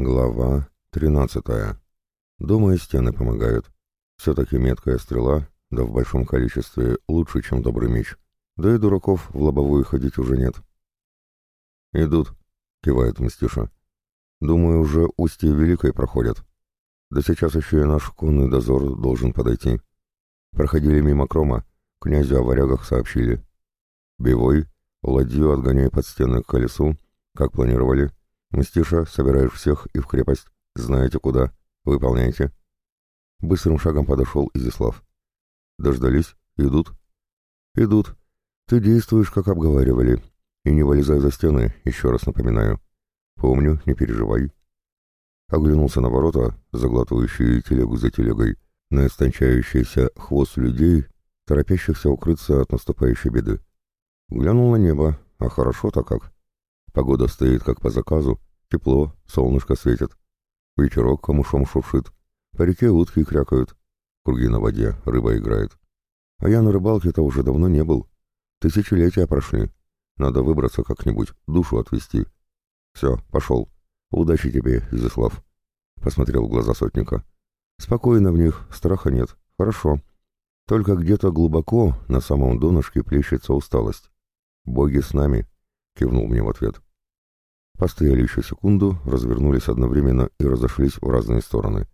Глава 13. Дома и стены помогают. Все-таки меткая стрела, да в большом количестве, лучше, чем добрый меч. Да и дураков в лобовую ходить уже нет. «Идут», — кивает Мстиша. «Думаю, уже устье Великой проходят. Да сейчас еще и наш конный дозор должен подойти. Проходили мимо Крома, князю о варягах сообщили. Бивой, ладью отгоняй под стены к колесу, как планировали». «Мстиша, собираешь всех и в крепость. Знаете куда. Выполняйте». Быстрым шагом подошел Изяслав. «Дождались? Идут?» «Идут. Ты действуешь, как обговаривали. И не вылезай за стены, еще раз напоминаю. Помню, не переживай». Оглянулся на ворота, заглатывающие телегу за телегой, на истончающийся хвост людей, торопящихся укрыться от наступающей беды. Глянул на небо, а хорошо-то как. Погода стоит как по заказу, тепло, солнышко светит. Ветерок камушом шуршит, по реке утки крякают, круги на воде, рыба играет. А я на рыбалке-то уже давно не был. Тысячелетия прошли. Надо выбраться как-нибудь, душу отвести. Все, пошел. Удачи тебе, Изяслав. Посмотрел в глаза сотника. Спокойно в них, страха нет. Хорошо. Только где-то глубоко, на самом донышке, плещется усталость. Боги с нами кивнул мне в ответ. Постояли еще секунду, развернулись одновременно и разошлись в разные стороны.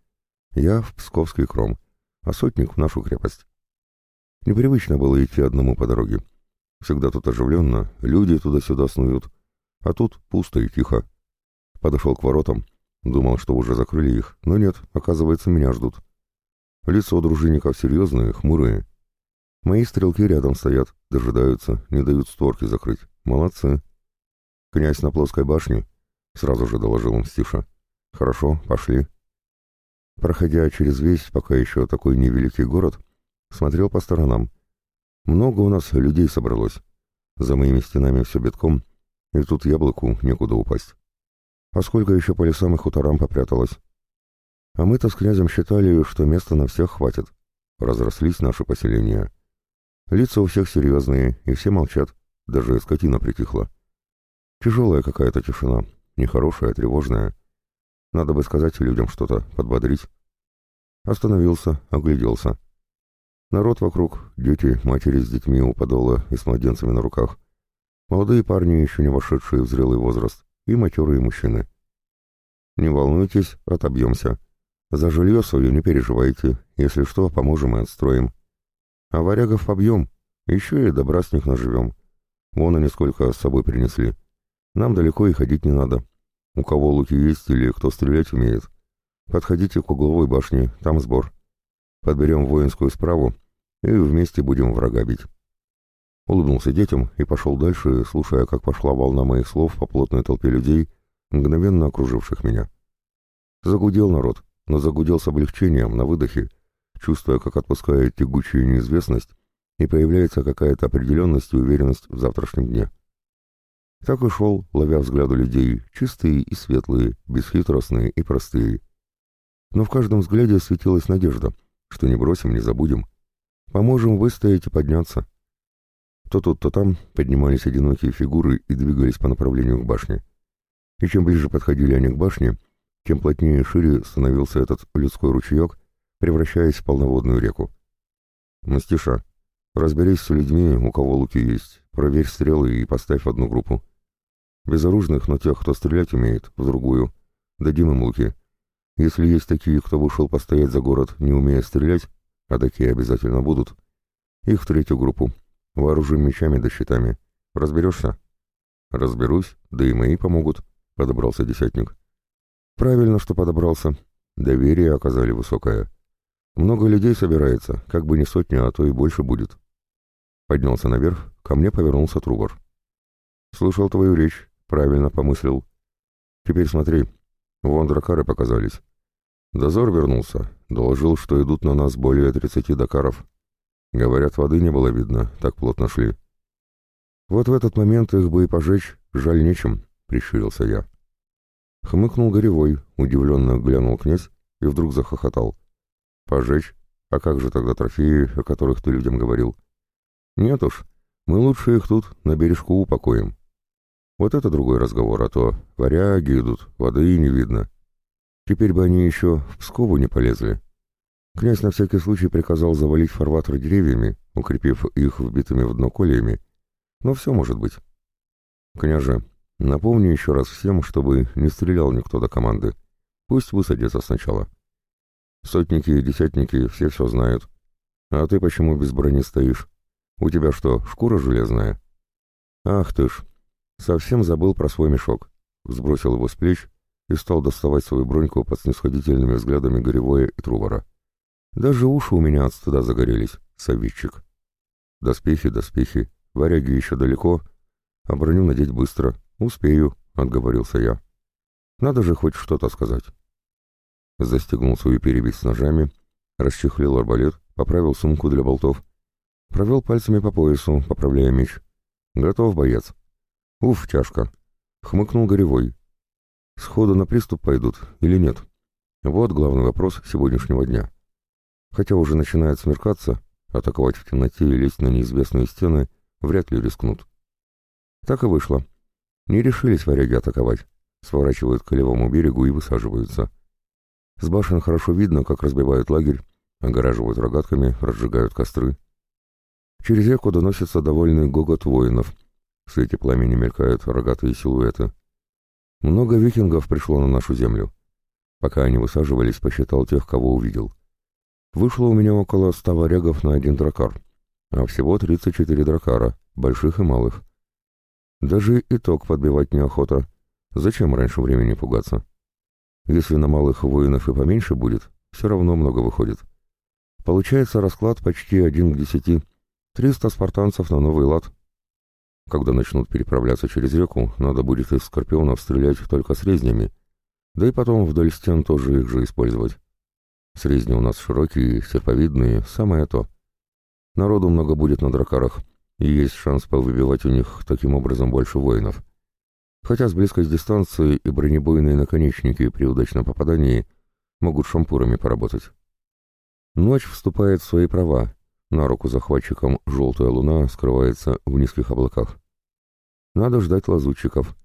Я в Псковский кром, а сотник в нашу крепость. Непривычно было идти одному по дороге. Всегда тут оживленно, люди туда-сюда снуют, а тут пусто и тихо. Подошел к воротам, думал, что уже закрыли их, но нет, оказывается, меня ждут. Лицо дружинников серьезные, хмурые. Мои стрелки рядом стоят, дожидаются, не дают створки закрыть. Молодцы. «Князь на плоской башне», — сразу же доложил Мстиша. «Хорошо, пошли». Проходя через весь, пока еще такой невеликий город, смотрел по сторонам. Много у нас людей собралось. За моими стенами все битком, и тут яблоку некуда упасть. А сколько еще по лесам и хуторам попряталось? А мы-то с князем считали, что места на всех хватит. Разрослись наши поселения. Лица у всех серьезные, и все молчат, даже скотина притихла. Тяжелая какая-то тишина, нехорошая, тревожная. Надо бы сказать людям что-то, подбодрить. Остановился, огляделся. Народ вокруг, дети, матери с детьми у подола и с младенцами на руках. Молодые парни, еще не вошедшие в зрелый возраст, и матерые мужчины. Не волнуйтесь, отобьемся. За жилье свое не переживайте, если что, поможем и отстроим. А варягов побьем, еще и добра с них наживем. Вон они сколько с собой принесли. Нам далеко и ходить не надо. У кого луки есть или кто стрелять умеет. Подходите к угловой башне, там сбор. Подберем воинскую справу и вместе будем врага бить. Улыбнулся детям и пошел дальше, слушая, как пошла волна моих слов по плотной толпе людей, мгновенно окруживших меня. Загудел народ, но загудел с облегчением, на выдохе, чувствуя, как отпускает тягучую неизвестность, и появляется какая-то определенность и уверенность в завтрашнем дне. Так и шел, ловя взгляды людей, чистые и светлые, бесхитростные и простые. Но в каждом взгляде светилась надежда, что не бросим, не забудем. Поможем выстоять и подняться. То тут, то там поднимались одинокие фигуры и двигались по направлению к башне. И чем ближе подходили они к башне, тем плотнее и шире становился этот людской ручеек, превращаясь в полноводную реку. «Мастиша, разберись с людьми, у кого луки есть, проверь стрелы и поставь одну группу. Безоружных, но тех, кто стрелять умеет, в другую. Дадим им луки. Если есть такие, кто вышел постоять за город, не умея стрелять, а такие обязательно будут, их в третью группу. Вооружим мечами да щитами. Разберешься? Разберусь, да и мои помогут, — подобрался десятник. Правильно, что подобрался. Доверие оказали высокое. Много людей собирается, как бы не сотня, а то и больше будет. Поднялся наверх, ко мне повернулся Трубор. «Слышал твою речь. Правильно помыслил. Теперь смотри, вон дракары показались. Дозор вернулся, доложил, что идут на нас более тридцати дакаров. Говорят, воды не было видно, так плотно шли. Вот в этот момент их бы и пожечь, жаль нечем, прищурился я. Хмыкнул Горевой, удивленно глянул князь и вдруг захохотал. «Пожечь? А как же тогда трофеи, о которых ты людям говорил?» «Нет уж, мы лучше их тут на бережку упокоим. Вот это другой разговор, а то варяги идут, воды не видно. Теперь бы они еще в Пскову не полезли. Князь на всякий случай приказал завалить фарватер деревьями, укрепив их вбитыми в дно колеями. Но все может быть. Княже, напомни еще раз всем, чтобы не стрелял никто до команды. Пусть высадятся сначала. Сотники и десятники все все знают. А ты почему без брони стоишь? У тебя что, шкура железная? Ах ты ж, совсем забыл про свой мешок. Сбросил его с плеч и стал доставать свою броньку под снисходительными взглядами Горевое и Трувора. Даже уши у меня от стыда загорелись, советчик. Доспехи, доспехи, варяги еще далеко, а броню надеть быстро. Успею, — отговорился я. Надо же хоть что-то сказать. Застегнул свою перевязь с ножами, расчехлил арбалет, поправил сумку для болтов, провел пальцами по поясу, поправляя меч. Готов, боец. Уф, тяжко. Хмыкнул Горевой. Сходу на приступ пойдут или нет? Вот главный вопрос сегодняшнего дня. Хотя уже начинает смеркаться, атаковать в темноте и лезть на неизвестные стены вряд ли рискнут. Так и вышло. Не решились варяги атаковать. Сворачивают к левому берегу и высаживаются. С башен хорошо видно, как разбивают лагерь, огораживают рогатками, разжигают костры. Через реку доносится довольный гогот воинов. В свете пламени мелькают рогатые силуэты. Много викингов пришло на нашу землю. Пока они высаживались, посчитал тех, кого увидел. Вышло у меня около ста варягов на один дракар, а всего 34 дракара, больших и малых. Даже итог подбивать неохота. Зачем раньше времени пугаться? Если на малых воинов и поменьше будет, все равно много выходит. Получается расклад почти один к десяти. Триста спартанцев на новый лад. Когда начнут переправляться через реку, надо будет из скорпионов стрелять только с резнями, да и потом вдоль стен тоже их же использовать. Срезни у нас широкие, серповидные, самое то. Народу много будет на дракарах, и есть шанс повыбивать у них таким образом больше воинов хотя с близкой дистанции и бронебойные наконечники при удачном попадании могут шампурами поработать. Ночь вступает в свои права, на руку захватчикам желтая луна скрывается в низких облаках. Надо ждать лазутчиков.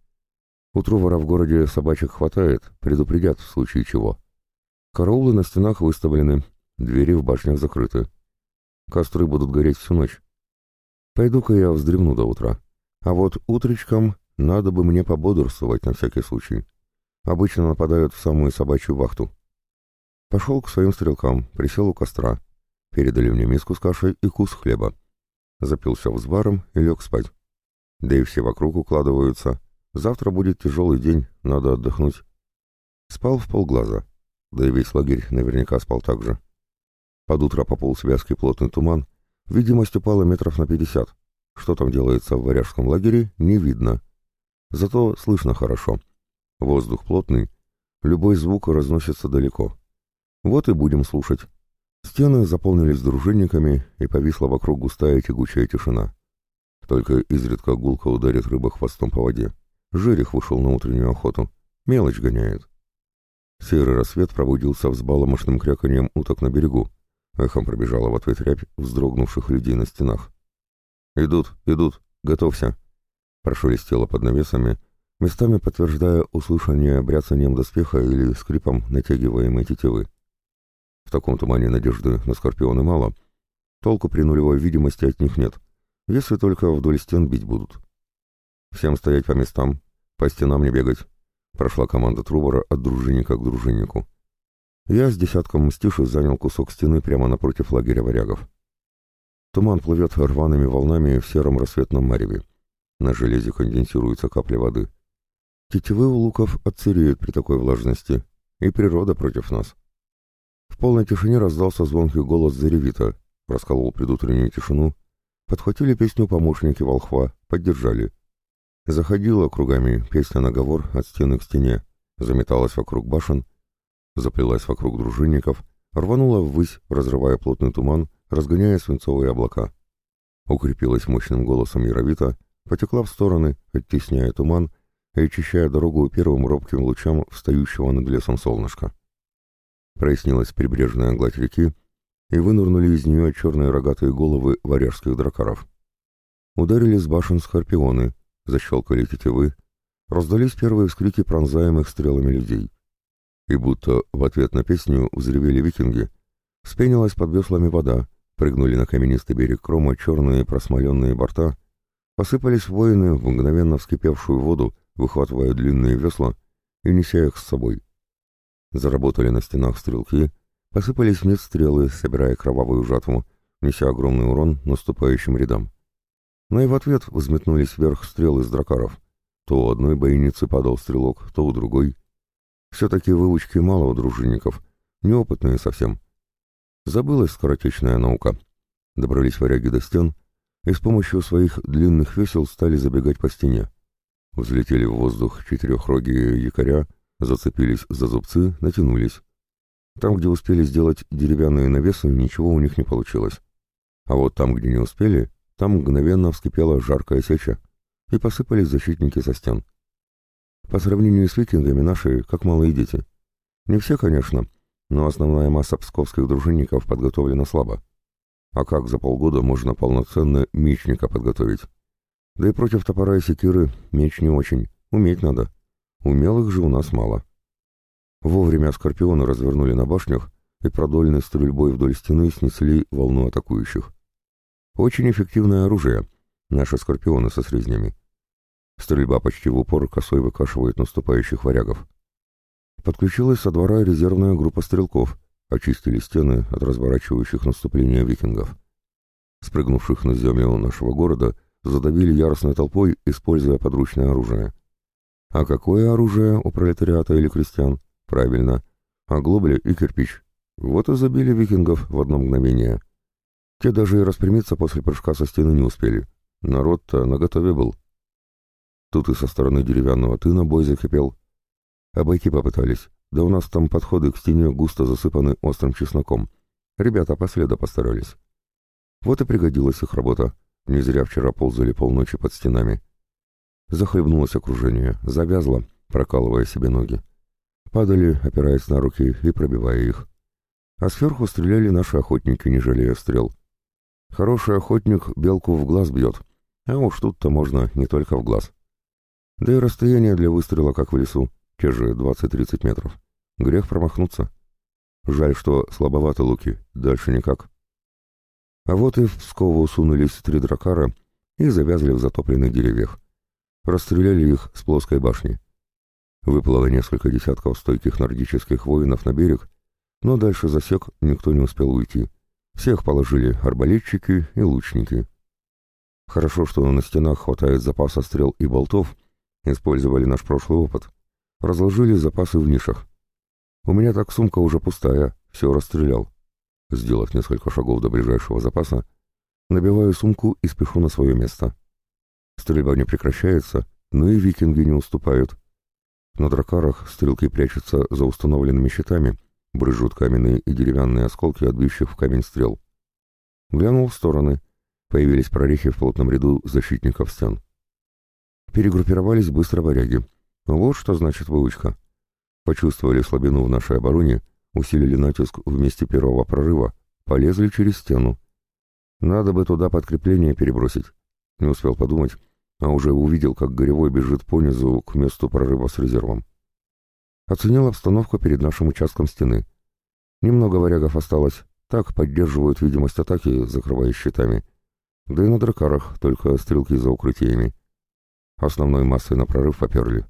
Утру вора в городе собачек хватает, предупредят в случае чего. Караулы на стенах выставлены, двери в башнях закрыты. Костры будут гореть всю ночь. Пойду-ка я вздремну до утра. А вот утречком надо бы мне пободрствовать на всякий случай. Обычно нападают в самую собачью вахту. Пошел к своим стрелкам, присел у костра. Передали мне миску с кашей и кус хлеба. Запился с баром и лег спать. Да и все вокруг укладываются. Завтра будет тяжелый день, надо отдохнуть. Спал в полглаза. Да и весь лагерь наверняка спал так же. Под утро пополз вязкий плотный туман. Видимость упала метров на пятьдесят. Что там делается в варяжском лагере, не видно. Зато слышно хорошо. Воздух плотный, любой звук разносится далеко. Вот и будем слушать. Стены заполнились дружинниками, и повисла вокруг густая тягучая тишина. Только изредка гулко ударит рыба хвостом по воде. Жерех вышел на утреннюю охоту. Мелочь гоняет. Серый рассвет пробудился взбаломошным кряканьем уток на берегу. Эхом пробежала в ответ рябь вздрогнувших людей на стенах. «Идут, идут, готовься!» прошелестело под навесами, местами подтверждая услышание бряцанием доспеха или скрипом натягиваемой тетивы. В таком тумане надежды на скорпионы мало, толку при нулевой видимости от них нет, если только вдоль стен бить будут. «Всем стоять по местам, по стенам не бегать», — прошла команда Трувора от дружинника к дружиннику. Я с десятком мстиши занял кусок стены прямо напротив лагеря варягов. Туман плывет рваными волнами в сером рассветном мареве. На железе конденсируются капли воды. Тетивы у луков отсыреют при такой влажности, и природа против нас. Полной тишине раздался звонкий голос Заревита, расколол предутреннюю тишину, подхватили песню помощники волхва, поддержали. Заходила кругами песня-наговор от стены к стене, заметалась вокруг башен, заплелась вокруг дружинников, рванула ввысь, разрывая плотный туман, разгоняя свинцовые облака. Укрепилась мощным голосом Яровита, потекла в стороны, оттесняя туман и очищая дорогу первым робким лучам встающего над лесом солнышка. Прояснилась прибрежная гладь реки, и вынырнули из нее черные рогатые головы варяжских дракаров. Ударили с башен скорпионы, защелкали тетивы, раздались первые вскрики пронзаемых стрелами людей. И будто в ответ на песню взревели викинги. Вспенилась под веслами вода, прыгнули на каменистый берег Крома черные просмоленные борта, посыпались воины в мгновенно вскипевшую воду, выхватывая длинные весла и неся их с собой. Заработали на стенах стрелки, посыпались вниз стрелы, собирая кровавую жатву, неся огромный урон наступающим рядам. Но и в ответ взметнулись вверх стрелы с дракаров. То у одной бойницы падал стрелок, то у другой. Все-таки выучки мало у дружинников, неопытные совсем. Забылась скоротечная наука. Добрались варяги до стен и с помощью своих длинных весел стали забегать по стене. Взлетели в воздух четырехрогие якоря, зацепились за зубцы, натянулись. Там, где успели сделать деревянные навесы, ничего у них не получилось. А вот там, где не успели, там мгновенно вскипела жаркая сеча, и посыпались защитники со стен. По сравнению с викингами наши, как малые дети. Не все, конечно, но основная масса псковских дружинников подготовлена слабо. А как за полгода можно полноценно мечника подготовить? Да и против топора и секиры меч не очень, уметь надо. Умелых же у нас мало. Вовремя скорпионы развернули на башнях и продольной стрельбой вдоль стены снесли волну атакующих. Очень эффективное оружие, наши скорпионы со срезнями. Стрельба почти в упор косой выкашивает наступающих варягов. Подключилась со двора резервная группа стрелков, очистили стены от разворачивающих наступления викингов. Спрыгнувших на землю нашего города задавили яростной толпой, используя подручное оружие. А какое оружие у пролетариата или крестьян? Правильно, оглобли и кирпич. Вот и забили викингов в одно мгновение. Те даже и распрямиться после прыжка со стены не успели. Народ-то наготове был. Тут и со стороны деревянного тына бой закипел. Обойти попытались, да у нас там подходы к стене густо засыпаны острым чесноком. Ребята последа постарались. Вот и пригодилась их работа. Не зря вчера ползали полночи под стенами. Захлебнулось окружение, завязло, прокалывая себе ноги. Падали, опираясь на руки и пробивая их. А сверху стреляли наши охотники, не жалея стрел. Хороший охотник белку в глаз бьет, а уж тут-то можно не только в глаз. Да и расстояние для выстрела, как в лесу, те же 20-30 метров. Грех промахнуться. Жаль, что слабоваты луки, дальше никак. А вот и в Пскову сунулись три дракара и завязли в затопленных деревьях. Расстреляли их с плоской башни. Выплыло несколько десятков стойких нордических воинов на берег, но дальше засек никто не успел уйти. Всех положили арбалетчики и лучники. Хорошо, что на стенах хватает запаса стрел и болтов, использовали наш прошлый опыт. Разложили запасы в нишах. У меня так сумка уже пустая, все расстрелял. Сделав несколько шагов до ближайшего запаса, набиваю сумку и спешу на свое место. Стрельба не прекращается, но и викинги не уступают. На дракарах стрелки прячутся за установленными щитами, брызжут каменные и деревянные осколки от бьющих в камень стрел. Глянул в стороны. Появились прорехи в плотном ряду защитников стен. Перегруппировались быстро варяги. Вот что значит выучка. Почувствовали слабину в нашей обороне, усилили натиск в месте первого прорыва, полезли через стену. Надо бы туда подкрепление перебросить. Не успел подумать, а уже увидел, как Горевой бежит понизу к месту прорыва с резервом. Оценил обстановку перед нашим участком стены. Немного варягов осталось, так поддерживают видимость атаки, закрывая щитами. Да и на дракарах только стрелки за укрытиями. Основной массой на прорыв поперли.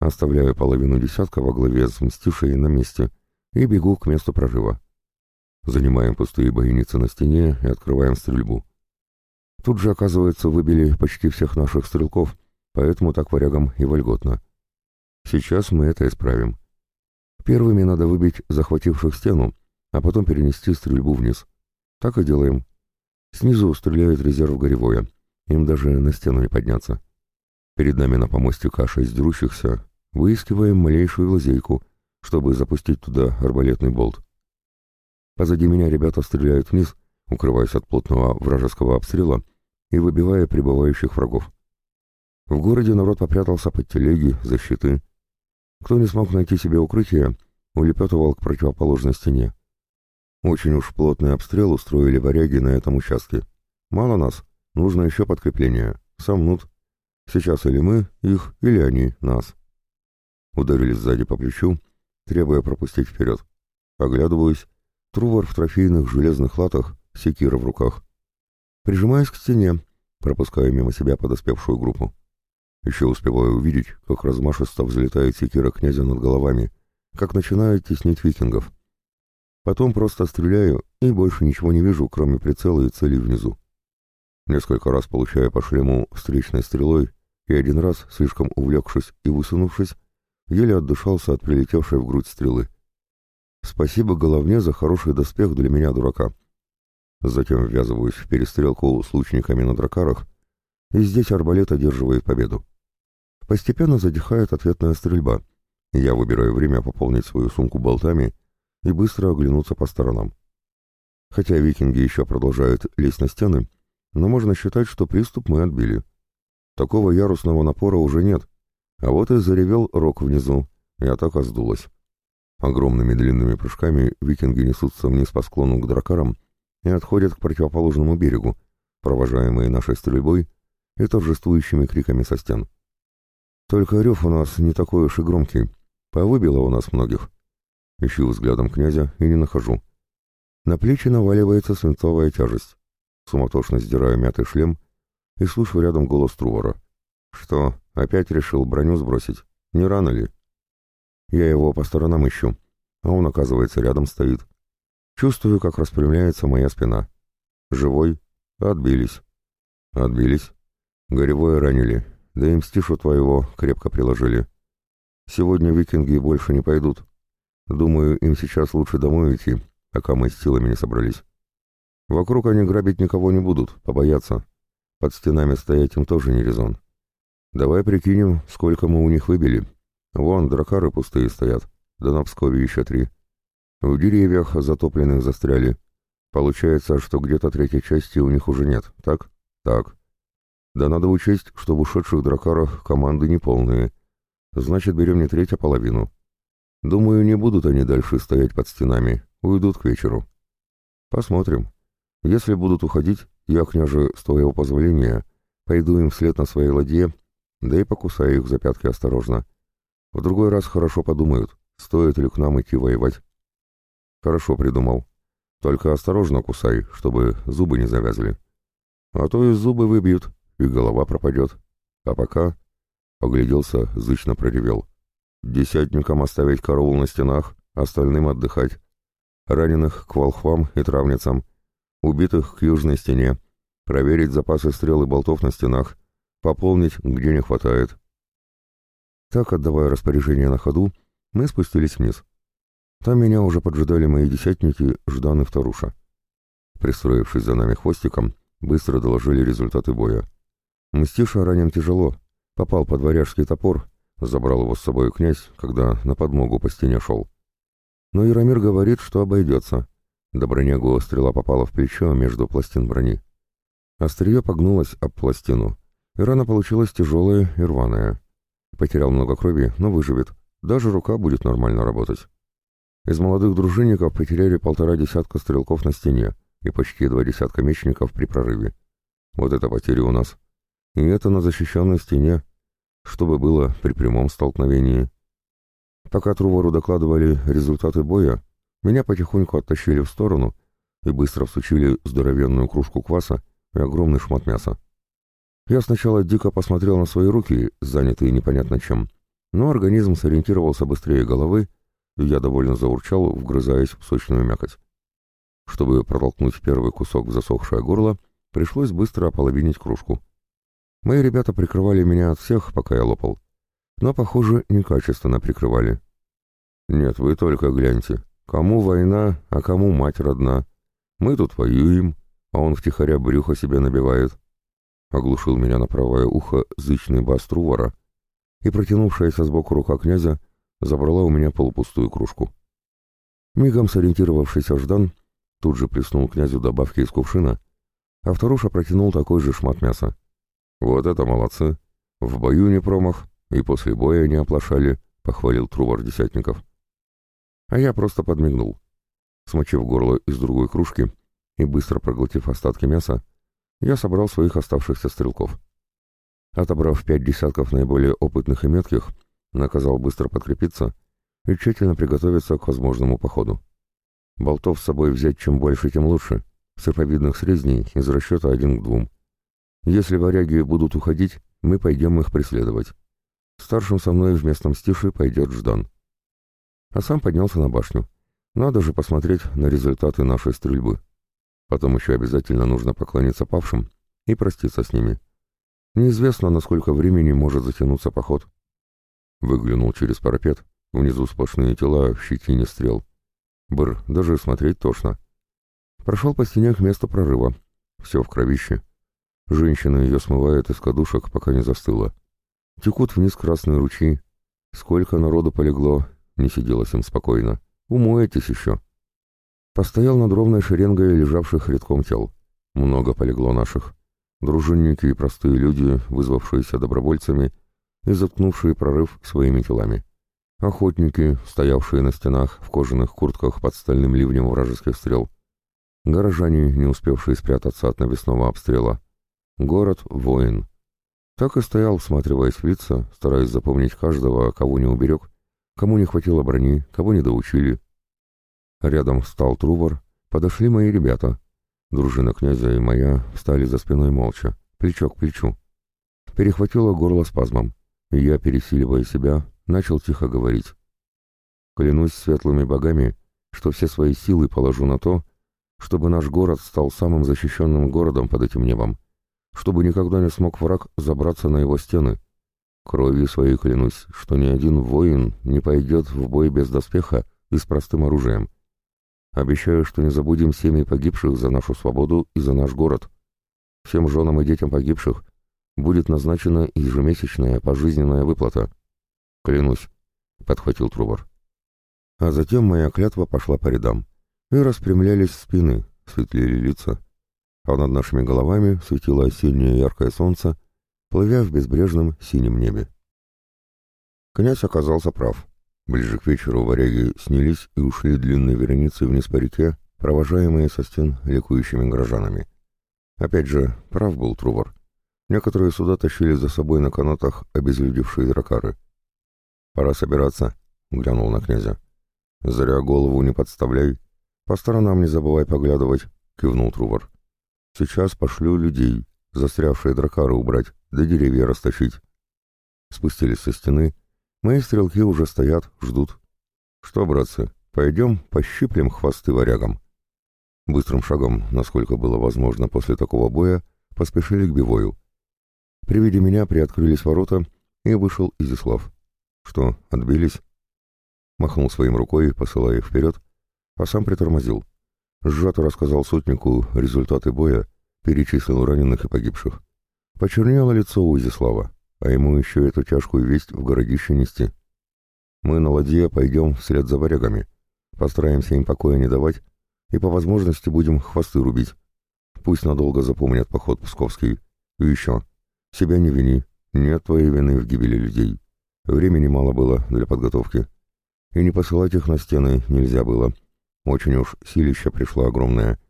Оставляю половину десятка во главе с мстившей на месте и бегу к месту прорыва. Занимаем пустые бойницы на стене и открываем стрельбу. Тут же, оказывается, выбили почти всех наших стрелков, поэтому так варягам и вольготно. Сейчас мы это исправим. Первыми надо выбить захвативших стену, а потом перенести стрельбу вниз. Так и делаем. Снизу стреляет резерв горевое. Им даже на стену не подняться. Перед нами на помосте каша из дерущихся. Выискиваем малейшую лазейку, чтобы запустить туда арбалетный болт. Позади меня ребята стреляют вниз, укрываясь от плотного вражеского обстрела, и выбивая прибывающих врагов. В городе народ попрятался под телеги, защиты. Кто не смог найти себе укрытие, улепетывал к противоположной стене. Очень уж плотный обстрел устроили варяги на этом участке. Мало нас, нужно еще подкрепление. Сомнут. Сейчас или мы, их, или они, нас. Ударили сзади по плечу, требуя пропустить вперед. Оглядываюсь. Трувор в трофейных железных латах, секира в руках. Прижимаюсь к стене, пропуская мимо себя подоспевшую группу. Еще успеваю увидеть, как размашисто взлетает секира князя над головами, как начинают теснить викингов. Потом просто стреляю и больше ничего не вижу, кроме прицела и целей внизу. Несколько раз получая по шлему встречной стрелой, и один раз, слишком увлекшись и высунувшись, еле отдышался от прилетевшей в грудь стрелы. Спасибо головне за хороший доспех для меня, дурака. Затем ввязываюсь в перестрелку с лучниками на дракарах, и здесь арбалет одерживает победу. Постепенно задихает ответная стрельба. Я выбираю время пополнить свою сумку болтами и быстро оглянуться по сторонам. Хотя викинги еще продолжают лезть на стены, но можно считать, что приступ мы отбили. Такого ярусного напора уже нет. А вот и заревел рог внизу, и атака сдулась. Огромными длинными прыжками викинги несутся вниз по склону к дракарам и отходят к противоположному берегу, провожаемые нашей стрельбой и торжествующими криками со стен. Только рев у нас не такой уж и громкий, повыбило у нас многих. Ищу взглядом князя и не нахожу. На плечи наваливается свинцовая тяжесть. Суматошно сдираю мятый шлем и слышу рядом голос Трувора. «Что, опять решил броню сбросить? Не рано ли?» Я его по сторонам ищу, а он, оказывается, рядом стоит. Чувствую, как распрямляется моя спина. Живой? Отбились. Отбились. Горевое ранили, да им стишу твоего крепко приложили. Сегодня викинги больше не пойдут. Думаю, им сейчас лучше домой идти, пока мы с силами не собрались. Вокруг они грабить никого не будут, побоятся. Под стенами стоять им тоже не резон. Давай прикинем, сколько мы у них выбили. Вон, дракары пустые стоят, да на Пскове еще три. В деревьях затопленных застряли. Получается, что где-то третьей части у них уже нет, так? Так. Да надо учесть, что в ушедших дракарах команды неполные. Значит, берем не треть, а половину. Думаю, не будут они дальше стоять под стенами, уйдут к вечеру. Посмотрим. Если будут уходить, я, княже, с твоего позволения, пойду им вслед на своей ладье, да и покусаю их за пятки осторожно. В другой раз хорошо подумают, стоит ли к нам идти воевать. Хорошо придумал. Только осторожно кусай, чтобы зубы не завязли. А то и зубы выбьют, и голова пропадет. А пока... Огляделся, зычно проревел. Десятникам оставить караул на стенах, остальным отдыхать. Раненых к волхвам и травницам, убитых к южной стене, проверить запасы стрел и болтов на стенах, пополнить, где не хватает. Так, отдавая распоряжение на ходу, мы спустились вниз. Там меня уже поджидали мои десятники Ждан и Вторуша. Пристроившись за нами хвостиком, быстро доложили результаты боя. Мстиша ранен тяжело, попал под варяжский топор, забрал его с собой князь, когда на подмогу по стене шел. Но Яромир говорит, что обойдется. До бронягу стрела попала в плечо между пластин брони. Острие погнулось об пластину, и рана получилась тяжелая и рваная. Потерял много крови, но выживет. Даже рука будет нормально работать. Из молодых дружинников потеряли полтора десятка стрелков на стене и почти два десятка мечников при прорыве. Вот это потери у нас. И это на защищенной стене, чтобы было при прямом столкновении. Пока Трувору докладывали результаты боя, меня потихоньку оттащили в сторону и быстро всучили здоровенную кружку кваса и огромный шмат мяса. Я сначала дико посмотрел на свои руки, занятые непонятно чем, но организм сориентировался быстрее головы, я довольно заурчал, вгрызаясь в сочную мякоть. Чтобы протолкнуть первый кусок в засохшее горло, пришлось быстро ополовинить кружку. Мои ребята прикрывали меня от всех, пока я лопал, но, похоже, некачественно прикрывали. Нет, вы только гляньте, Кому война, а кому мать родна? Мы тут воюем, а он втихаря брюхо себе набивает. Оглушил меня на правое ухо зычный бас Трувора, и протянувшаяся сбоку рука князя забрала у меня полупустую кружку. Мигом сориентировавшийся Ждан тут же плеснул князю добавки из кувшина, а вторуша протянул такой же шмат мяса. «Вот это молодцы! В бою не промах, и после боя не оплошали», — похвалил Трувор Десятников а я просто подмигнул. Смочив горло из другой кружки и быстро проглотив остатки мяса, я собрал своих оставшихся стрелков. Отобрав пять десятков наиболее опытных и метких, наказал быстро подкрепиться и тщательно приготовиться к возможному походу. Болтов с собой взять чем больше, тем лучше. Серповидных срезней из расчета один к двум. Если варяги будут уходить, мы пойдем их преследовать. Старшим со мной в местном стише пойдет Ждан. А сам поднялся на башню. Надо же посмотреть на результаты нашей стрельбы. Потом еще обязательно нужно поклониться павшим и проститься с ними. Неизвестно, насколько времени может затянуться поход. Выглянул через парапет, внизу сплошные тела в щетине стрел. Бр, даже смотреть тошно. Прошел по стене к месту прорыва. Все в кровище. Женщина ее смывает из кадушек, пока не застыла. Текут вниз красные ручьи. Сколько народу полегло, не сиделось им спокойно. Умоетесь еще. Постоял над ровной шеренгой лежавших редком тел. Много полегло наших. Дружинники и простые люди, вызвавшиеся добровольцами и заткнувшие прорыв своими телами. Охотники, стоявшие на стенах в кожаных куртках под стальным ливнем вражеских стрел. Горожане, не успевшие спрятаться от навесного обстрела. Город — воин. Так и стоял, всматриваясь в лица, стараясь запомнить каждого, кого не уберег, кому не хватило брони, кого не доучили. Рядом встал Трувор, подошли мои ребята. Дружина князя и моя встали за спиной молча, плечо к плечу. Перехватило горло спазмом, и я, пересиливая себя, начал тихо говорить. «Клянусь светлыми богами, что все свои силы положу на то, чтобы наш город стал самым защищенным городом под этим небом, чтобы никогда не смог враг забраться на его стены. Кровью своей клянусь, что ни один воин не пойдет в бой без доспеха и с простым оружием. Обещаю, что не забудем семьи погибших за нашу свободу и за наш город. Всем женам и детям погибших будет назначена ежемесячная пожизненная выплата. «Клянусь», — подхватил Трубор. А затем моя клятва пошла по рядам, и распрямлялись спины, светлели лица, а над нашими головами светило осеннее яркое солнце, плывя в безбрежном синем небе. Князь оказался прав. Ближе к вечеру варяги снялись и ушли длинной вереницей вниз по реке, провожаемые со стен ликующими горожанами. Опять же, прав был Трувор. Некоторые суда тащили за собой на канатах обезлюдевшие дракары. «Пора собираться», — глянул на князя. «Зря голову не подставляй. По сторонам не забывай поглядывать», — кивнул Трувор. «Сейчас пошлю людей, застрявшие дракары убрать, да деревья растащить». Спустились со стены. Мои стрелки уже стоят, ждут. «Что, братцы, пойдем пощиплем хвосты варягам?» Быстрым шагом, насколько было возможно после такого боя, поспешили к бивою. При виде меня приоткрылись ворота, и вышел Изислав. «Что, отбились?» Махнул своим рукой, посылая их вперед, а сам притормозил. Сжато рассказал сотнику результаты боя, перечислил раненых и погибших. Почернело лицо у Изислава, а ему еще эту тяжкую весть в городище нести. Мы на ладье пойдем вслед за варягами, постараемся им покоя не давать и по возможности будем хвосты рубить. Пусть надолго запомнят поход псковский. И еще, себя не вини, нет твоей вины в гибели людей. Времени мало было для подготовки. И не посылать их на стены нельзя было. Очень уж силища пришло огромное.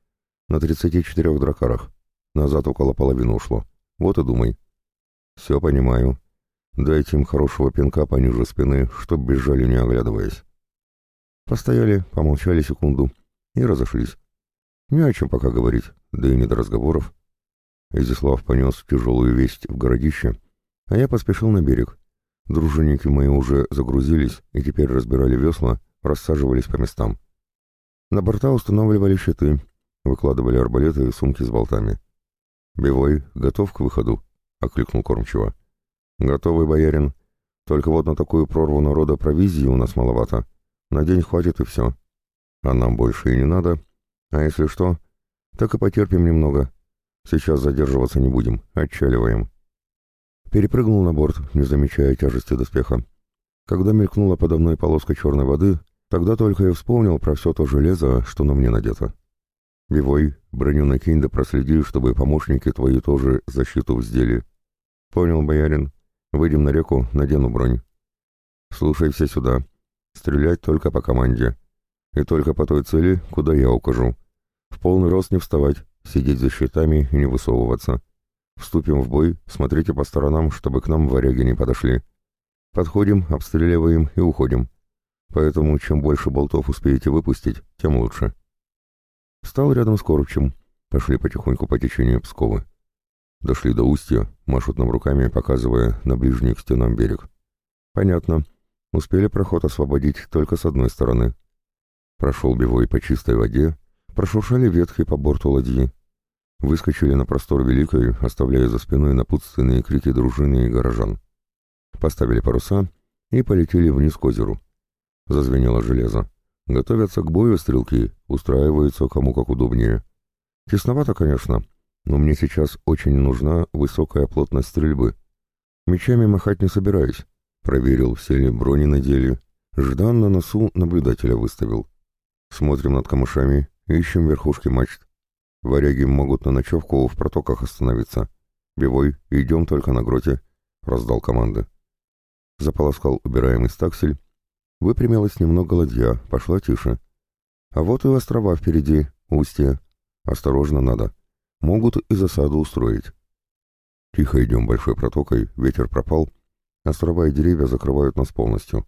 На 34 дракарах. Назад около половины ушло. Вот и думай. Все понимаю. Дайте им хорошего пинка пониже спины, чтоб бежали не оглядываясь. Постояли, помолчали секунду и разошлись. Не о чем пока говорить, да и не до разговоров. Изяслав понес тяжелую весть в городище, а я поспешил на берег, Дружинники мои уже загрузились и теперь разбирали весла, рассаживались по местам. На борта устанавливали щиты, выкладывали арбалеты и сумки с болтами. «Бивой, готов к выходу?» — окликнул кормчиво. «Готовый, боярин. Только вот на такую прорву народа провизии у нас маловато. На день хватит и все. А нам больше и не надо. А если что, так и потерпим немного. Сейчас задерживаться не будем, отчаливаем». Перепрыгнул на борт, не замечая тяжести доспеха. Когда мелькнула подо мной полоска черной воды, тогда только я вспомнил про все то железо, что на мне надето. Бивой, броню накинь да проследи, чтобы помощники твои тоже защиту вздели. Понял, боярин. Выйдем на реку, надену бронь. Слушай все сюда. Стрелять только по команде. И только по той цели, куда я укажу. В полный рост не вставать, сидеть за щитами и не высовываться. Вступим в бой, смотрите по сторонам, чтобы к нам варяги не подошли. Подходим, обстреливаем и уходим. поэтому чем больше болтов успеете выпустить, тем лучше. Встал рядом с Корчем, пошли потихоньку по течению Псковы. Дошли до устья, машут нам руками, показывая на ближний к стенам берег. Понятно, успели проход освободить только с одной стороны. Прошел бивой по чистой воде, прошуршали ветки по борту ладьи, выскочили на простор Великой, оставляя за спиной напутственные крики дружины и горожан. Поставили паруса и полетели вниз к озеру. Зазвенело железо. Готовятся к бою стрелки, устраиваются кому как удобнее. Тесновато, конечно, но мне сейчас очень нужна высокая плотность стрельбы. Мечами махать не собираюсь. Проверил, все ли брони надели. Ждан на носу наблюдателя выставил. Смотрим над камышами, ищем верхушки мачт. Варяги могут на ночевку в протоках остановиться. Бивой, идем только на гроте. Раздал команды. Заполоскал убираемый стаксель. Выпрямилась немного ладья, пошла тише. А вот и острова впереди, устье. Осторожно надо. Могут и засаду устроить. Тихо идем большой протокой, ветер пропал. Острова и деревья закрывают нас полностью.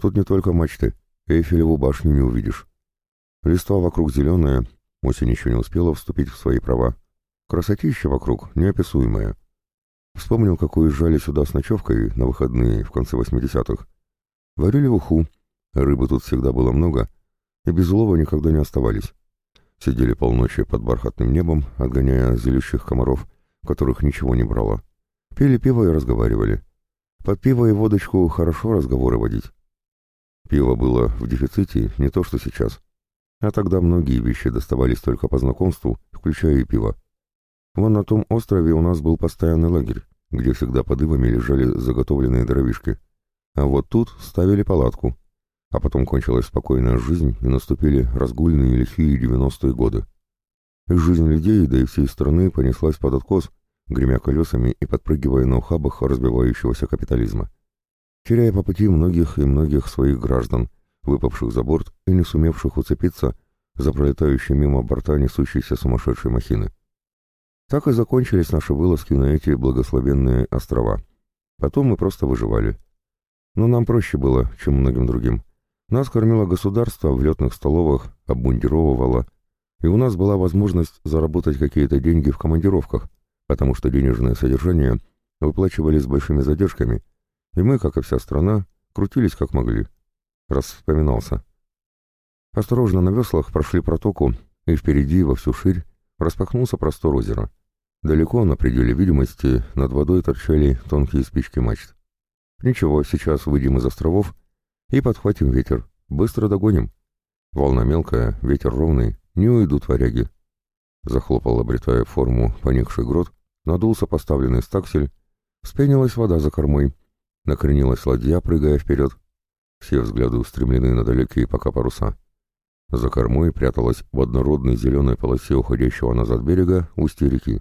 Тут не только мачты, Эйфелеву башню не увидишь. Листва вокруг зеленая, осень еще не успела вступить в свои права. Красотища вокруг неописуемая. Вспомнил, как уезжали сюда с ночевкой на выходные в конце 80-х. Варили уху, рыбы тут всегда было много, и без улова никогда не оставались. Сидели полночи под бархатным небом, отгоняя зелющих комаров, которых ничего не брало. Пили пиво и разговаривали. Под пиво и водочку хорошо разговоры водить. Пиво было в дефиците не то что сейчас. А тогда многие вещи доставались только по знакомству, включая и пиво. Вон на том острове у нас был постоянный лагерь, где всегда под ивами лежали заготовленные дровишки. А вот тут ставили палатку, а потом кончилась спокойная жизнь, и наступили разгульные лихие девяностые годы. И жизнь людей, да и всей страны понеслась под откос, гремя колесами и подпрыгивая на ухабах разбивающегося капитализма. Теряя по пути многих и многих своих граждан, выпавших за борт и не сумевших уцепиться за пролетающие мимо борта несущейся сумасшедшей махины. Так и закончились наши вылазки на эти благословенные острова. Потом мы просто выживали. Но нам проще было, чем многим другим. Нас кормило государство в летных столовых, обмундировывало, и у нас была возможность заработать какие-то деньги в командировках, потому что денежное содержание выплачивали с большими задержками, и мы, как и вся страна, крутились как могли. Раз вспоминался. Осторожно на веслах прошли протоку, и впереди, во всю ширь, распахнулся простор озера. Далеко, на пределе видимости, над водой торчали тонкие спички мачт. Ничего, сейчас выйдем из островов и подхватим ветер. Быстро догоним. Волна мелкая, ветер ровный, не уйдут варяги. Захлопал, обретая форму, поникший грот, надулся поставленный стаксель, вспенилась вода за кормой, накренилась ладья, прыгая вперед. Все взгляды устремлены на далекие пока паруса. За кормой пряталась в однородной зеленой полосе уходящего назад берега устье реки.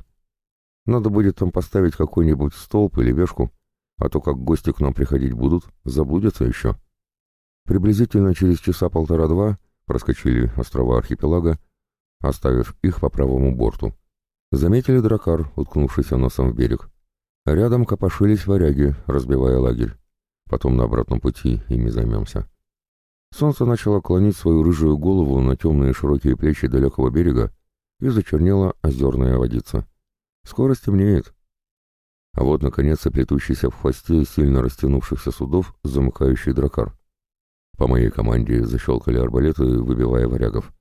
Надо будет там поставить какой-нибудь столб или вешку, а то как гости к нам приходить будут, заблудятся еще. Приблизительно через часа полтора-два проскочили острова архипелага, оставив их по правому борту. Заметили дракар, уткнувшийся носом в берег. Рядом копошились варяги, разбивая лагерь. Потом на обратном пути ими займемся. Солнце начало клонить свою рыжую голову на темные широкие плечи далекого берега и зачернела озерная водица. Скоро стемнеет. А вот, наконец, плетущийся в хвосте сильно растянувшихся судов замыкающий дракар. По моей команде защелкали арбалеты, выбивая варягов.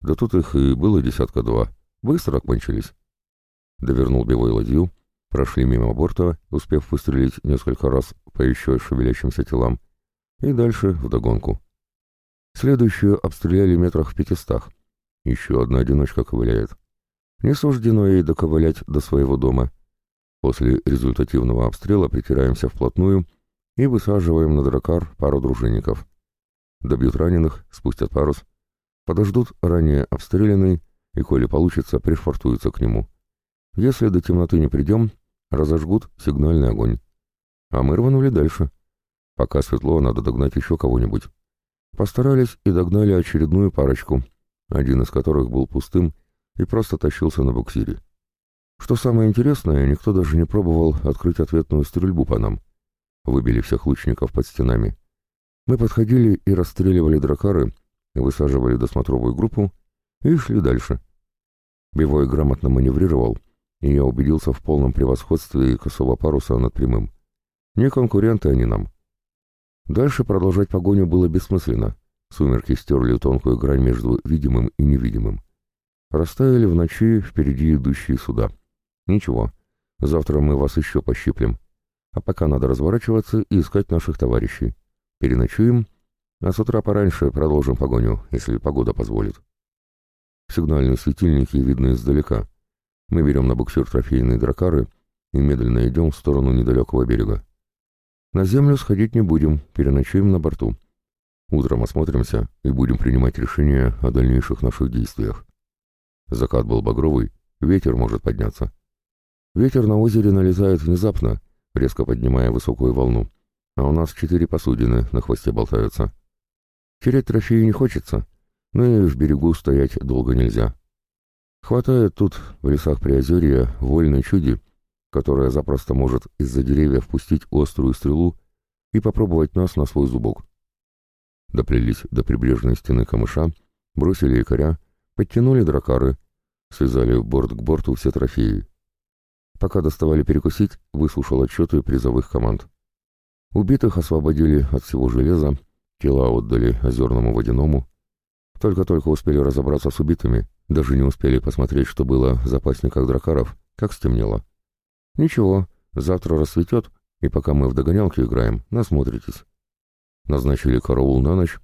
Да тут их и было десятка два. Быстро кончились. Довернул бивой ладью, прошли мимо борта, успев выстрелить несколько раз по еще шевелящимся телам, и дальше вдогонку. Следующую обстреляли метрах в пятистах. Еще одна одиночка ковыляет. Не суждено ей доковылять до своего дома. После результативного обстрела притираемся вплотную и высаживаем на дракар пару дружинников добьют раненых, спустят парус, подождут ранее обстрелянный и, коли получится, пришвартуются к нему. Если до темноты не придем, разожгут сигнальный огонь. А мы рванули дальше. Пока светло, надо догнать еще кого-нибудь. Постарались и догнали очередную парочку, один из которых был пустым и просто тащился на буксире. Что самое интересное, никто даже не пробовал открыть ответную стрельбу по нам. Выбили всех лучников под стенами. Мы подходили и расстреливали дракары, высаживали досмотровую группу и шли дальше. Бивой грамотно маневрировал, и я убедился в полном превосходстве косого паруса над прямым. Не конкуренты они нам. Дальше продолжать погоню было бессмысленно. Сумерки стерли тонкую грань между видимым и невидимым. Растаяли в ночи впереди идущие суда. Ничего, завтра мы вас еще пощиплем. А пока надо разворачиваться и искать наших товарищей. Переночуем, а с утра пораньше продолжим погоню, если погода позволит. Сигнальные светильники видны издалека. Мы берем на буксир трофейные дракары и медленно идем в сторону недалекого берега. На землю сходить не будем, переночуем на борту. Утром осмотримся и будем принимать решение о дальнейших наших действиях. Закат был багровый, ветер может подняться. Ветер на озере налезает внезапно, резко поднимая высокую волну, а у нас четыре посудины на хвосте болтаются. Терять трофеи не хочется, но и в берегу стоять долго нельзя. Хватает тут, в лесах Приозерья, вольной чуди, которая запросто может из-за деревьев пустить острую стрелу и попробовать нас на свой зубок. Доплелись до прибрежной стены камыша, бросили якоря, подтянули дракары, связали борт к борту все трофеи. Пока доставали перекусить, выслушал отчеты призовых команд. Убитых освободили от всего железа, тела отдали озерному водяному, только-только успели разобраться с убитыми, даже не успели посмотреть, что было в запасниках дракаров, как стемнело. Ничего, завтра рассветет, и пока мы в догонялки играем, насмотритесь. Назначили караул на ночь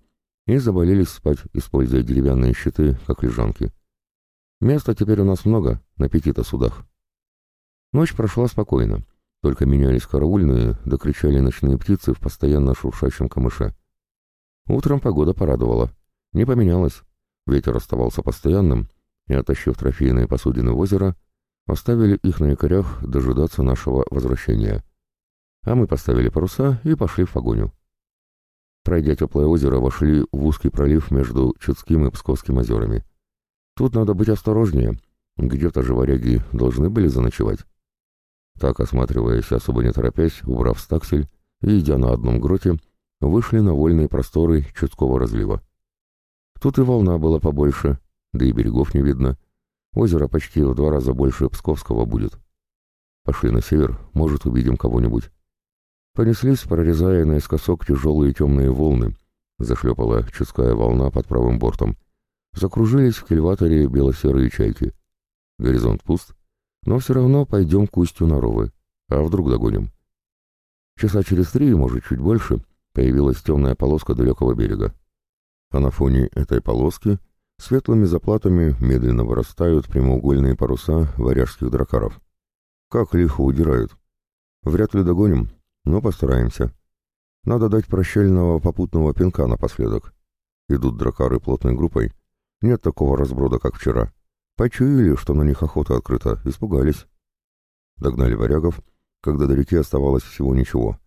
и заболелись спать, используя деревянные щиты, как лежанки. Места теперь у нас много, на пяти-то судах. Ночь прошла спокойно, только менялись караульные, докричали ночные птицы в постоянно шуршащем камыше. Утром погода порадовала. Не поменялось. Ветер оставался постоянным, и, отащив трофейные посудины в озеро, оставили их на якорях дожидаться нашего возвращения. А мы поставили паруса и пошли в погоню. Пройдя теплое озеро, вошли в узкий пролив между Чудским и Псковским озерами. Тут надо быть осторожнее, где-то же варяги должны были заночевать. Так, осматриваясь, особо не торопясь, убрав стаксель и идя на одном гроте, вышли на вольные просторы Чудского разлива. Тут и волна была побольше, да и берегов не видно. Озеро почти в два раза больше Псковского будет. Пошли на север, может, увидим кого-нибудь. Понеслись, прорезая наискосок тяжелые темные волны. Зашлепала чудская волна под правым бортом. Закружились в кильваторе бело-серые чайки. Горизонт пуст, но все равно пойдем к устью Наровы. А вдруг догоним? Часа через три, может, чуть больше, появилась темная полоска далекого берега а на фоне этой полоски светлыми заплатами медленно вырастают прямоугольные паруса варяжских дракаров. Как лихо удирают. Вряд ли догоним, но постараемся. Надо дать прощального попутного пинка напоследок. Идут дракары плотной группой. Нет такого разброда, как вчера. Почуяли, что на них охота открыта, испугались. Догнали варягов, когда до реки оставалось всего ничего.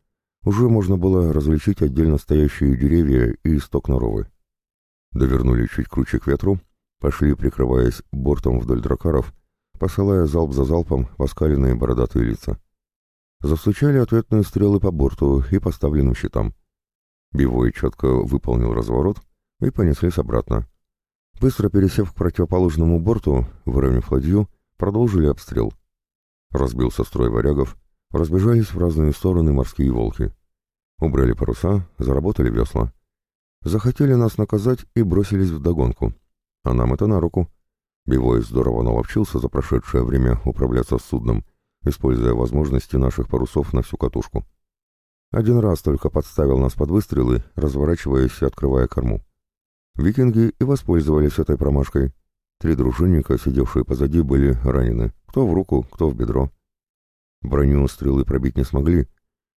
Уже можно было различить отдельно стоящие деревья и исток норовы. Довернули чуть круче к ветру, пошли, прикрываясь бортом вдоль дракаров, посылая залп за залпом в оскаленные бородатые лица. Застучали ответные стрелы по борту и поставленным щитам. Бивой четко выполнил разворот и понеслись обратно. Быстро пересев к противоположному борту, выровняв ладью, продолжили обстрел. Разбился строй варягов, разбежались в разные стороны морские волки. Убрали паруса, заработали весла. Захотели нас наказать и бросились в догонку. А нам это на руку. Бивой здорово наловчился за прошедшее время управляться с судном, используя возможности наших парусов на всю катушку. Один раз только подставил нас под выстрелы, разворачиваясь и открывая корму. Викинги и воспользовались этой промашкой. Три дружинника, сидевшие позади, были ранены, кто в руку, кто в бедро. Броню стрелы пробить не смогли.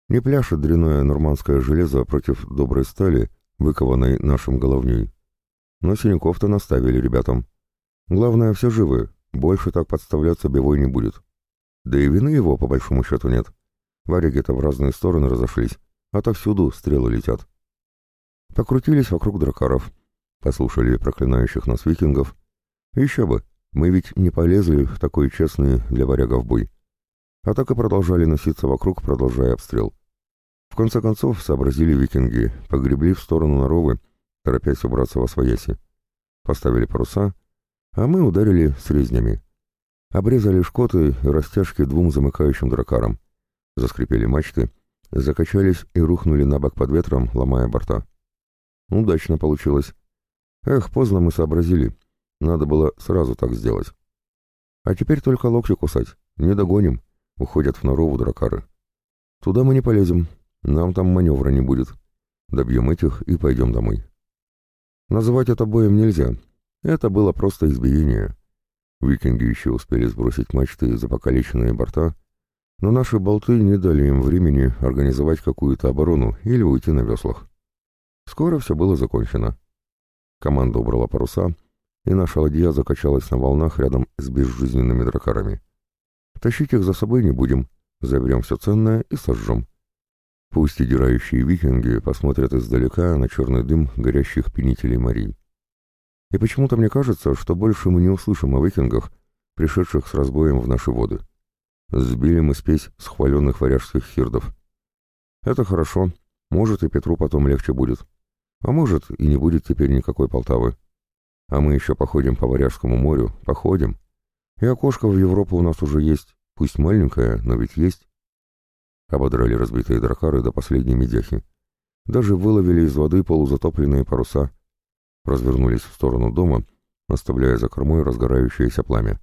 Не пляшет дряное нормандское железо против доброй стали, выкованной нашим головней. Но синяков-то наставили ребятам. Главное, все живы, больше так подставляться бивой не будет. Да и вины его, по большому счету, нет. Варяги-то в разные стороны разошлись, отовсюду стрелы летят. Покрутились вокруг дракаров, послушали проклинающих нас викингов. Еще бы, мы ведь не полезли в такой честный для варягов бой. А так и продолжали носиться вокруг, продолжая обстрел. В конце концов, сообразили викинги, погребли в сторону Наровы, торопясь убраться во свояси. Поставили паруса, а мы ударили с резнями. Обрезали шкоты и растяжки двум замыкающим дракарам. Заскрипели мачты, закачались и рухнули на бок под ветром, ломая борта. Удачно получилось. Эх, поздно мы сообразили. Надо было сразу так сделать. А теперь только локти кусать. Не догоним. Уходят в норову дракары. Туда мы не полезем. Нам там маневра не будет. Добьем этих и пойдем домой. Называть это боем нельзя. Это было просто избиение. Викинги еще успели сбросить мачты за покалеченные борта, но наши болты не дали им времени организовать какую-то оборону или уйти на веслах. Скоро все было закончено. Команда убрала паруса, и наша ладья закачалась на волнах рядом с безжизненными дракарами. Тащить их за собой не будем, заберем все ценное и сожжем. Пусть и дирающие викинги посмотрят издалека на черный дым горящих пенителей морей. И почему-то мне кажется, что больше мы не услышим о викингах, пришедших с разбоем в наши воды. Сбили мы спесь с варяжских хирдов. Это хорошо, может и Петру потом легче будет. А может и не будет теперь никакой Полтавы. А мы еще походим по Варяжскому морю, походим. И окошко в Европу у нас уже есть, пусть маленькое, но ведь есть. Ободрали разбитые дракары до последней медяхи. Даже выловили из воды полузатопленные паруса. Развернулись в сторону дома, оставляя за кормой разгорающееся пламя.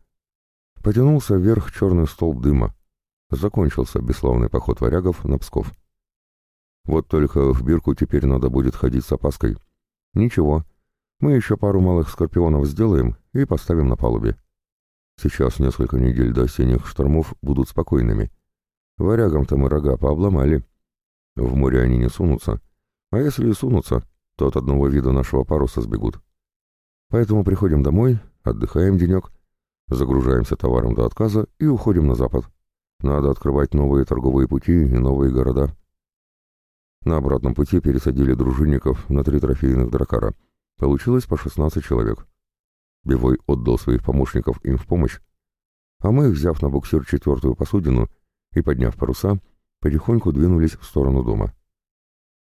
Потянулся вверх черный столб дыма. Закончился бесславный поход варягов на Псков. Вот только в бирку теперь надо будет ходить с опаской. Ничего, мы еще пару малых скорпионов сделаем и поставим на палубе. Сейчас несколько недель до осенних штормов будут спокойными. Варягам-то мы рога пообломали. В море они не сунутся. А если и сунутся, то от одного вида нашего паруса сбегут. Поэтому приходим домой, отдыхаем денек, Загружаемся товаром до отказа и уходим на запад. Надо открывать новые торговые пути и новые города. На обратном пути пересадили дружинников на три трофейных дракара. Получилось по 16 человек. Бивой отдал своих помощников им в помощь, а мы, взяв на буксир четвертую посудину и подняв паруса, потихоньку двинулись в сторону дома.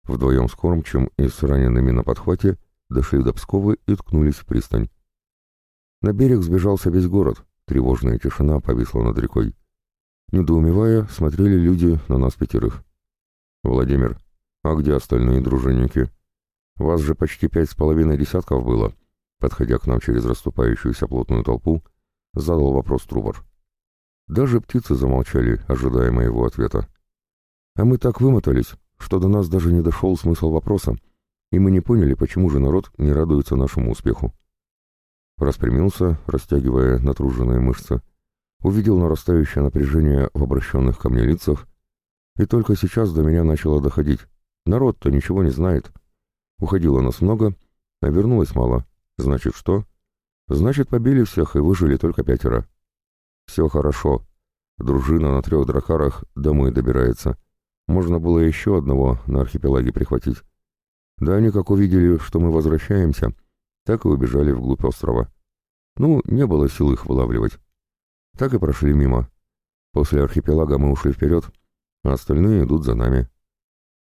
Вдвоем с кормчим и с ранеными на подхвате дошли до Пскова и ткнулись в пристань. На берег сбежался весь город, тревожная тишина повисла над рекой. Недоумевая, смотрели люди на нас пятерых. «Владимир, а где остальные дружинники? Вас же почти пять с половиной десятков было», подходя к нам через расступающуюся плотную толпу, задал вопрос Трубар. Даже птицы замолчали, ожидая моего ответа. А мы так вымотались, что до нас даже не дошел смысл вопроса, и мы не поняли, почему же народ не радуется нашему успеху. Распрямился, растягивая натруженные мышцы. Увидел нарастающее напряжение в обращенных ко мне лицах, и только сейчас до меня начало доходить. Народ-то ничего не знает. Уходило нас много, а вернулось мало. Значит, что? Значит, побили всех и выжили только пятеро. Все хорошо. Дружина на трех дракарах домой добирается. Можно было еще одного на архипелаге прихватить. Да они как увидели, что мы возвращаемся, так и убежали вглубь острова. Ну, не было сил их вылавливать. Так и прошли мимо. После архипелага мы ушли вперед, а остальные идут за нами.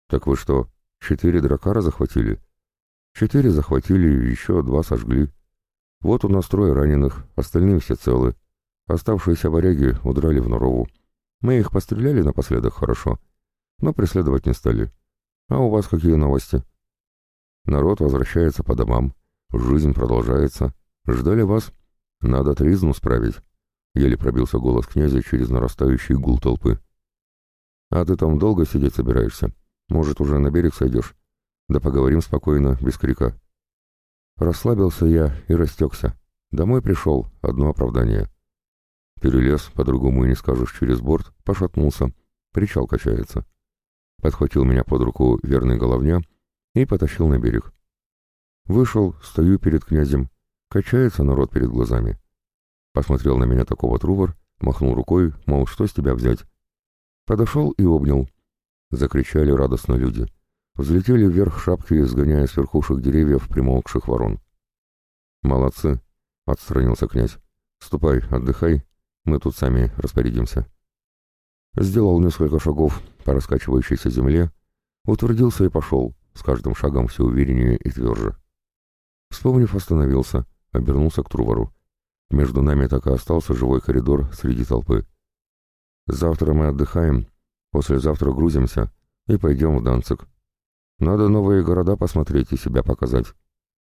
Так вы что, четыре дракара захватили? Четыре захватили, еще два сожгли. Вот у нас трое раненых, остальные все целы. Оставшиеся варяги удрали в Норову. Мы их постреляли напоследок хорошо, но преследовать не стали. А у вас какие новости? Народ возвращается по домам. Жизнь продолжается. Ждали вас. Надо тризну справить. Еле пробился голос князя через нарастающий гул толпы. А ты там долго сидеть собираешься? Может, уже на берег сойдешь? Да поговорим спокойно, без крика. Расслабился я и растекся. Домой пришел, одно оправдание. Перелез, по-другому и не скажешь, через борт, пошатнулся. Причал качается. Подхватил меня под руку верный головня и потащил на берег. Вышел, стою перед князем. Качается народ перед глазами. Посмотрел на меня такого трувор, махнул рукой, мол, что с тебя взять. Подошел и обнял. Закричали радостно люди. Взлетели вверх шапки, сгоняя с верхушек деревьев примолкших ворон. «Молодцы!» — отстранился князь. «Ступай, отдыхай, мы тут сами распорядимся». Сделал несколько шагов по раскачивающейся земле, Утвердился и пошел, с каждым шагом все увереннее и тверже. Вспомнив, остановился, обернулся к Трувору. Между нами так и остался живой коридор среди толпы. Завтра мы отдыхаем, послезавтра грузимся и пойдем в Данцик. Надо новые города посмотреть и себя показать.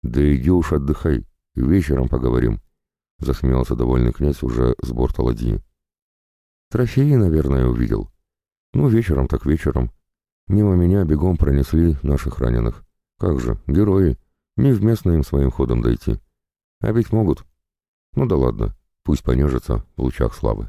Да иди уж отдыхай, вечером поговорим, — засмеялся довольный князь уже с борта ладьи. Трофеи, наверное, увидел. Ну, вечером так вечером. Мимо меня бегом пронесли наших раненых. Как же, герои, невместно им своим ходом дойти. А ведь могут. Ну да ладно, пусть понежится в лучах славы.